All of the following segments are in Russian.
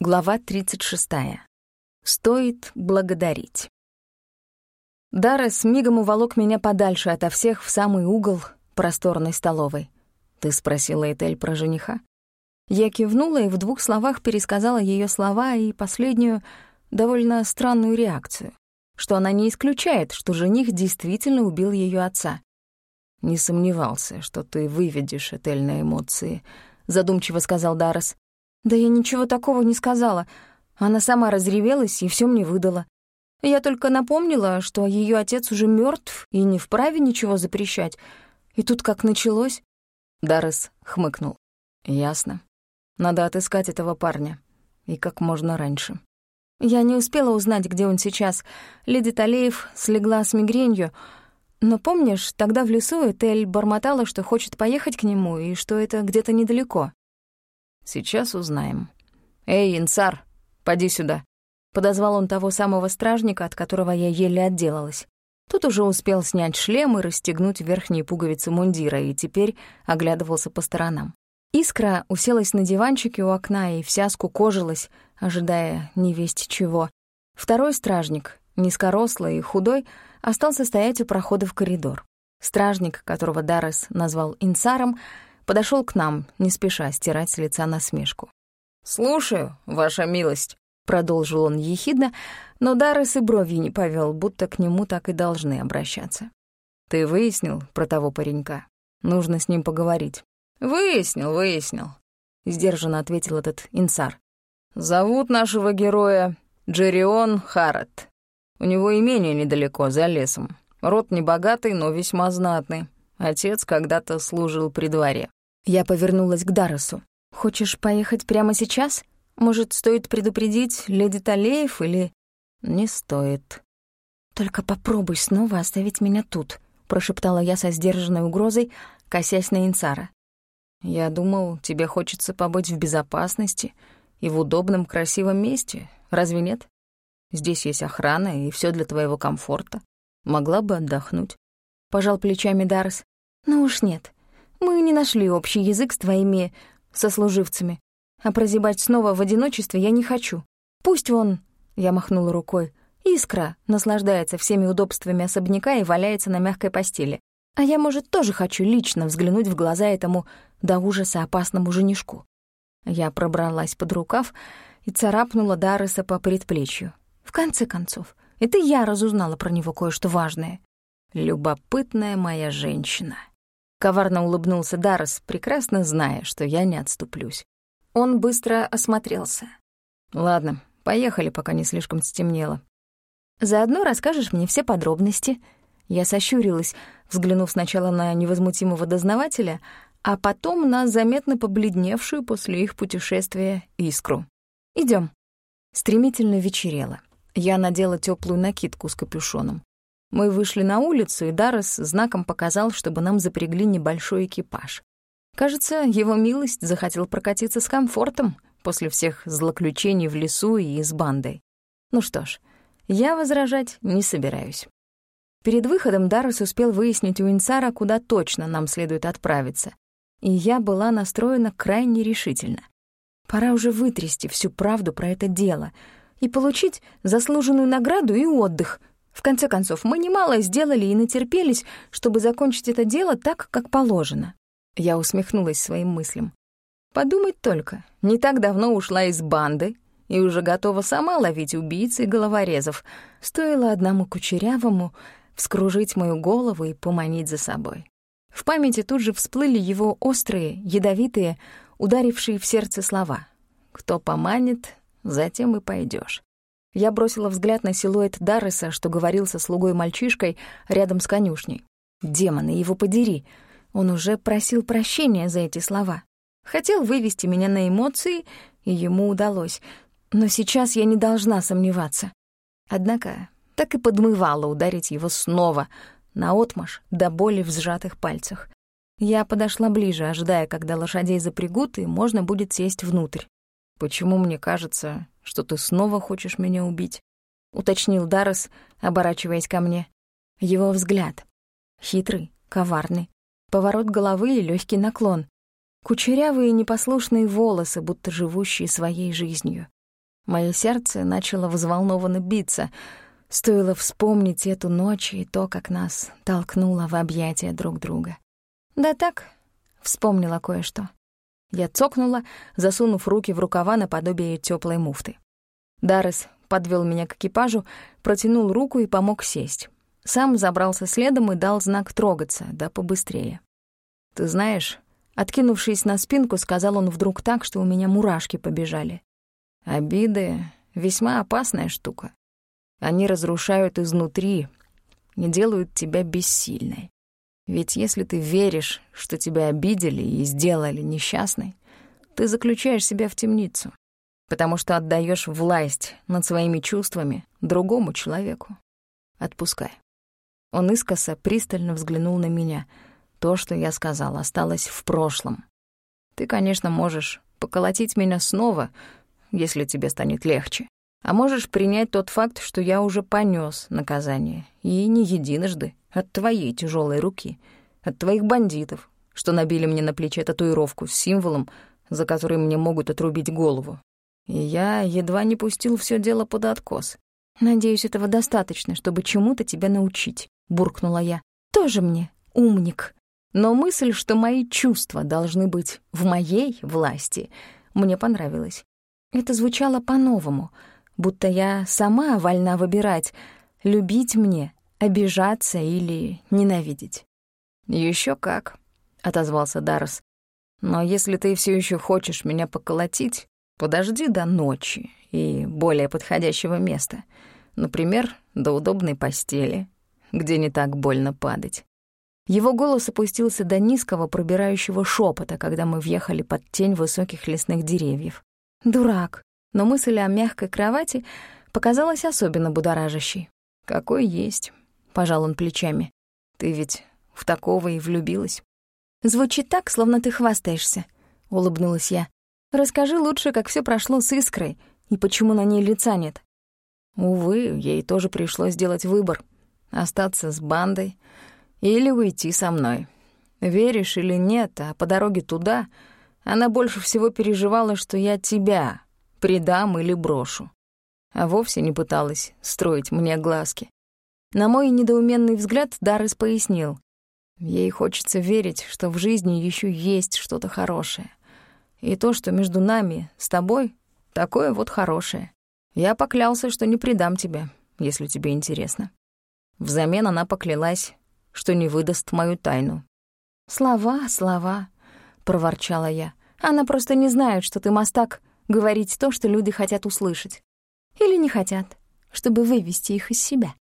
Глава 36. Стоит благодарить. Даррес мигом уволок меня подальше ото всех в самый угол просторной столовой. «Ты спросила Этель про жениха?» Я кивнула и в двух словах пересказала ее слова и последнюю, довольно странную реакцию, что она не исключает, что жених действительно убил ее отца. «Не сомневался, что ты выведешь Этель на эмоции», — задумчиво сказал Даррес. Да я ничего такого не сказала. Она сама разревелась и все мне выдала. Я только напомнила, что ее отец уже мертв и не вправе ничего запрещать. И тут как началось... Даррес хмыкнул. «Ясно. Надо отыскать этого парня. И как можно раньше». Я не успела узнать, где он сейчас. Леди Талеев слегла с мигренью. Но помнишь, тогда в лесу Этель бормотала, что хочет поехать к нему и что это где-то недалеко. Сейчас узнаем. «Эй, Инцар, поди сюда». Подозвал он того самого стражника, от которого я еле отделалась. Тот уже успел снять шлем и расстегнуть верхние пуговицы мундира, и теперь оглядывался по сторонам. Искра уселась на диванчике у окна и вся скукожилась, ожидая невесть чего. Второй стражник, низкорослый и худой, остался стоять у прохода в коридор. Стражник, которого Даррес назвал Инсаром, подошел к нам, не спеша стирать с лица насмешку. «Слушаю, ваша милость», — продолжил он ехидно, но Даррес и бровью не повел, будто к нему так и должны обращаться. «Ты выяснил про того паренька? Нужно с ним поговорить». «Выяснил, выяснил», — сдержанно ответил этот инсар. «Зовут нашего героя Джерион Харрот. У него имение недалеко, за лесом. Род небогатый, но весьма знатный. Отец когда-то служил при дворе. Я повернулась к Дарресу. «Хочешь поехать прямо сейчас? Может, стоит предупредить леди Талеев или...» «Не стоит». «Только попробуй снова оставить меня тут», — прошептала я со сдержанной угрозой, косясь на Инсара. «Я думал, тебе хочется побыть в безопасности и в удобном, красивом месте, разве нет? Здесь есть охрана и все для твоего комфорта. Могла бы отдохнуть». Пожал плечами Даррес. «Ну уж нет. Мы не нашли общий язык с твоими сослуживцами. А прозябать снова в одиночестве я не хочу. Пусть вон, — я махнула рукой, — искра наслаждается всеми удобствами особняка и валяется на мягкой постели. А я, может, тоже хочу лично взглянуть в глаза этому до ужаса опасному женишку. Я пробралась под рукав и царапнула Дарреса по предплечью. В конце концов, это я разузнала про него кое-что важное. Любопытная моя женщина. Коварно улыбнулся Даррес, прекрасно зная, что я не отступлюсь. Он быстро осмотрелся. «Ладно, поехали, пока не слишком стемнело. Заодно расскажешь мне все подробности». Я сощурилась, взглянув сначала на невозмутимого дознавателя, а потом на заметно побледневшую после их путешествия искру. Идем. Стремительно вечерело. Я надела теплую накидку с капюшоном. Мы вышли на улицу, и Даррес знаком показал, чтобы нам запрягли небольшой экипаж. Кажется, его милость захотел прокатиться с комфортом после всех злоключений в лесу и с бандой. Ну что ж, я возражать не собираюсь. Перед выходом Даррес успел выяснить у Инсара, куда точно нам следует отправиться. И я была настроена крайне решительно. Пора уже вытрясти всю правду про это дело и получить заслуженную награду и отдых — в конце концов, мы немало сделали и натерпелись, чтобы закончить это дело так, как положено. Я усмехнулась своим мыслям. Подумать только, не так давно ушла из банды и уже готова сама ловить убийц и головорезов. Стоило одному кучерявому вскружить мою голову и поманить за собой. В памяти тут же всплыли его острые, ядовитые, ударившие в сердце слова. «Кто поманит, затем и пойдешь. Я бросила взгляд на силуэт Дарреса, что говорил со слугой-мальчишкой рядом с конюшней. Демоны, его подери. Он уже просил прощения за эти слова. Хотел вывести меня на эмоции, и ему удалось. Но сейчас я не должна сомневаться. Однако так и подмывала ударить его снова, наотмашь, до боли в сжатых пальцах. Я подошла ближе, ожидая, когда лошадей запрягут, и можно будет сесть внутрь. Почему мне кажется, что ты снова хочешь меня убить?» — уточнил Даррес, оборачиваясь ко мне. Его взгляд. Хитрый, коварный. Поворот головы и легкий наклон. Кучерявые непослушные волосы, будто живущие своей жизнью. Мое сердце начало взволнованно биться. Стоило вспомнить эту ночь и то, как нас толкнуло в объятия друг друга. Да так, вспомнила кое-что. Я цокнула, засунув руки в рукава наподобие теплой муфты. Даррес подвел меня к экипажу, протянул руку и помог сесть. Сам забрался следом и дал знак трогаться, да побыстрее. «Ты знаешь...» Откинувшись на спинку, сказал он вдруг так, что у меня мурашки побежали. «Обиды — весьма опасная штука. Они разрушают изнутри, не делают тебя бессильной. Ведь если ты веришь, что тебя обидели и сделали несчастной, ты заключаешь себя в темницу, потому что отдаешь власть над своими чувствами другому человеку. Отпускай. Он искоса пристально взглянул на меня. То, что я сказал, осталось в прошлом. Ты, конечно, можешь поколотить меня снова, если тебе станет легче. А можешь принять тот факт, что я уже понес наказание, и не единожды, от твоей тяжелой руки, от твоих бандитов, что набили мне на плече татуировку с символом, за который мне могут отрубить голову. И я едва не пустил все дело под откос. «Надеюсь, этого достаточно, чтобы чему-то тебя научить», — буркнула я. «Тоже мне умник». Но мысль, что мои чувства должны быть в моей власти, мне понравилась. Это звучало по-новому — будто я сама вольна выбирать, любить мне, обижаться или ненавидеть. Еще как», — отозвался Даррес. «Но если ты все еще хочешь меня поколотить, подожди до ночи и более подходящего места. Например, до удобной постели, где не так больно падать». Его голос опустился до низкого пробирающего шепота, когда мы въехали под тень высоких лесных деревьев. «Дурак», но мысль о мягкой кровати показалась особенно будоражащей. «Какой есть», — пожал он плечами. «Ты ведь в такого и влюбилась». «Звучит так, словно ты хвастаешься», — улыбнулась я. «Расскажи лучше, как все прошло с Искрой и почему на ней лица нет». Увы, ей тоже пришлось сделать выбор — остаться с бандой или уйти со мной. Веришь или нет, а по дороге туда она больше всего переживала, что я тебя предам или брошу. А вовсе не пыталась строить мне глазки. На мой недоуменный взгляд Даррес пояснил. Ей хочется верить, что в жизни еще есть что-то хорошее. И то, что между нами с тобой, такое вот хорошее. Я поклялся, что не предам тебя, если тебе интересно. Взамен она поклялась, что не выдаст мою тайну. «Слова, слова», — проворчала я. «Она просто не знает, что ты мастак говорить то, что люди хотят услышать. Или не хотят, чтобы вывести их из себя.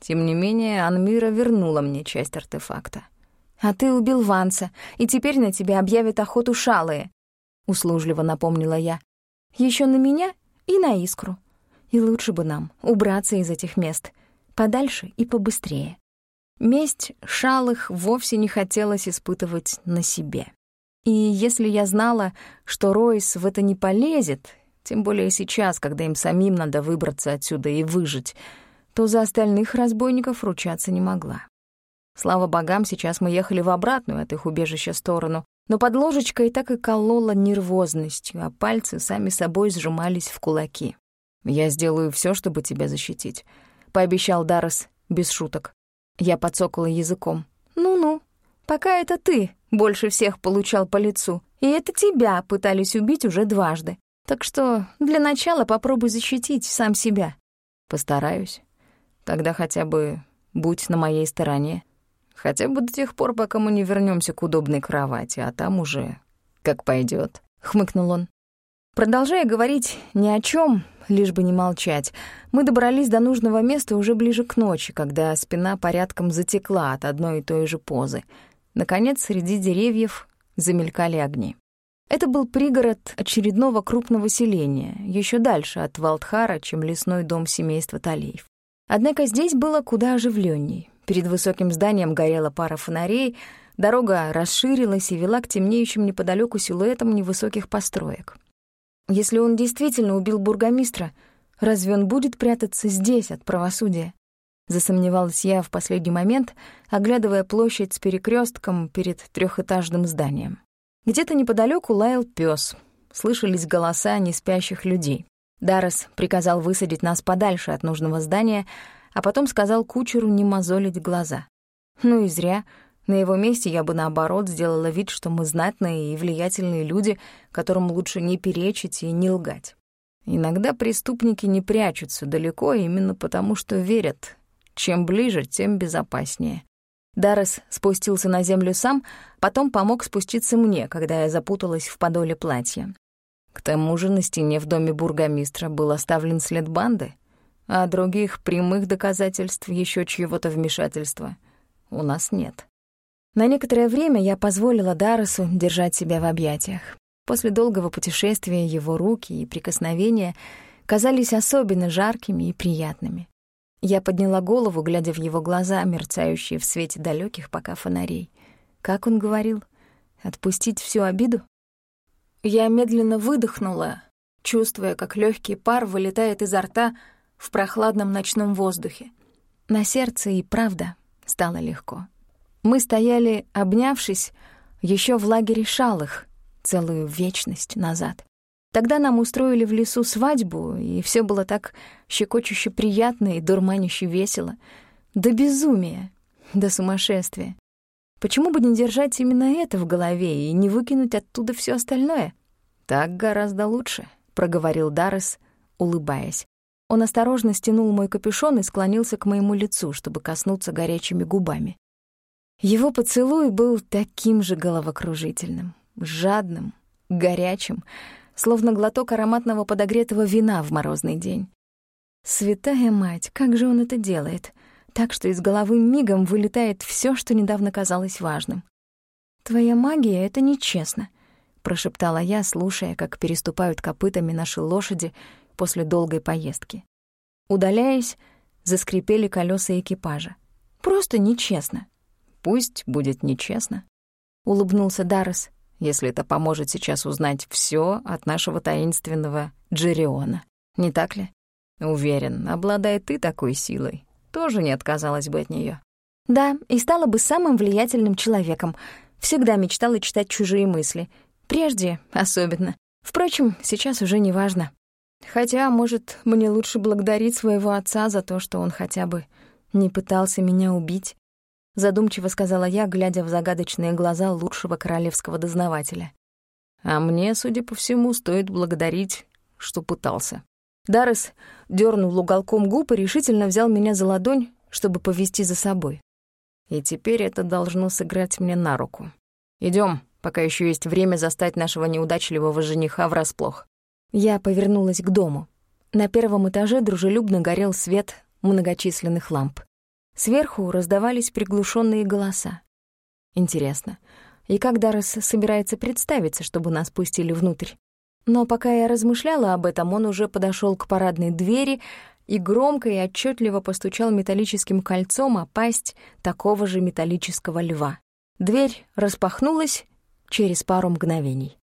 Тем не менее, Анмира вернула мне часть артефакта. «А ты убил Ванса, и теперь на тебя объявят охоту шалые», — услужливо напомнила я. Еще на меня и на Искру. И лучше бы нам убраться из этих мест, подальше и побыстрее». Месть шалых вовсе не хотелось испытывать на себе. И если я знала, что Ройс в это не полезет, тем более сейчас, когда им самим надо выбраться отсюда и выжить, то за остальных разбойников ручаться не могла. Слава богам, сейчас мы ехали в обратную от их убежища сторону, но под ложечкой так и колола нервозностью, а пальцы сами собой сжимались в кулаки. «Я сделаю все, чтобы тебя защитить», — пообещал Даррес без шуток. Я подсокала языком. «Ну-ну, пока это ты больше всех получал по лицу, и это тебя пытались убить уже дважды. Так что для начала попробуй защитить сам себя. Постараюсь. Тогда хотя бы будь на моей стороне. Хотя бы до тех пор, пока мы не вернемся к удобной кровати, а там уже как пойдет, хмыкнул он. Продолжая говорить ни о чем, лишь бы не молчать, мы добрались до нужного места уже ближе к ночи, когда спина порядком затекла от одной и той же позы — Наконец, среди деревьев замелькали огни. Это был пригород очередного крупного селения, еще дальше от Валдхара, чем лесной дом семейства Талиев. Однако здесь было куда оживленней. Перед высоким зданием горела пара фонарей, дорога расширилась и вела к темнеющим неподалеку силуэтам невысоких построек. Если он действительно убил бургомистра, разве он будет прятаться здесь от правосудия? Засомневалась я в последний момент, оглядывая площадь с перекрестком перед трехэтажным зданием. Где-то неподалеку лаял пес, слышались голоса неспящих людей. Даррес приказал высадить нас подальше от нужного здания, а потом сказал кучеру не мозолить глаза. Ну и зря. На его месте я бы, наоборот, сделала вид, что мы знатные и влиятельные люди, которым лучше не перечить и не лгать. Иногда преступники не прячутся далеко именно потому, что верят. Чем ближе, тем безопаснее. Даррес спустился на землю сам, потом помог спуститься мне, когда я запуталась в подоле платья. К тому же на стене в доме бургомистра был оставлен след банды, а других прямых доказательств еще чьего-то вмешательства у нас нет. На некоторое время я позволила Дарресу держать себя в объятиях. После долгого путешествия его руки и прикосновения казались особенно жаркими и приятными. Я подняла голову, глядя в его глаза, мерцающие в свете далеких пока фонарей. Как он говорил? Отпустить всю обиду? Я медленно выдохнула, чувствуя, как легкий пар вылетает изо рта в прохладном ночном воздухе. На сердце и правда стало легко. Мы стояли, обнявшись, еще в лагере Шалых, целую вечность назад. Тогда нам устроили в лесу свадьбу, и все было так щекочуще приятно и дурманище весело. До безумия, до сумасшествия. Почему бы не держать именно это в голове и не выкинуть оттуда все остальное? «Так гораздо лучше», — проговорил Даррес, улыбаясь. Он осторожно стянул мой капюшон и склонился к моему лицу, чтобы коснуться горячими губами. Его поцелуй был таким же головокружительным, жадным, горячим, словно глоток ароматного подогретого вина в морозный день. Святая мать, как же он это делает? Так что из головы мигом вылетает все, что недавно казалось важным. «Твоя магия — это нечестно», — прошептала я, слушая, как переступают копытами наши лошади после долгой поездки. Удаляясь, заскрипели колеса экипажа. «Просто нечестно». «Пусть будет нечестно», — улыбнулся Даррес, если это поможет сейчас узнать все от нашего таинственного Джериона. Не так ли? Уверен, обладая ты такой силой, тоже не отказалась бы от нее. Да, и стала бы самым влиятельным человеком. Всегда мечтала читать чужие мысли. Прежде особенно. Впрочем, сейчас уже не важно. Хотя, может, мне лучше благодарить своего отца за то, что он хотя бы не пытался меня убить задумчиво сказала я, глядя в загадочные глаза лучшего королевского дознавателя. А мне, судя по всему, стоит благодарить, что пытался. Даррес дернул уголком губ и решительно взял меня за ладонь, чтобы повести за собой. И теперь это должно сыграть мне на руку. Идем, пока еще есть время застать нашего неудачливого жениха врасплох. Я повернулась к дому. На первом этаже дружелюбно горел свет многочисленных ламп. Сверху раздавались приглушенные голоса. Интересно, и как Даррес собирается представиться, чтобы нас пустили внутрь? Но пока я размышляла об этом, он уже подошел к парадной двери и громко и отчетливо постучал металлическим кольцом о пасть такого же металлического льва. Дверь распахнулась через пару мгновений.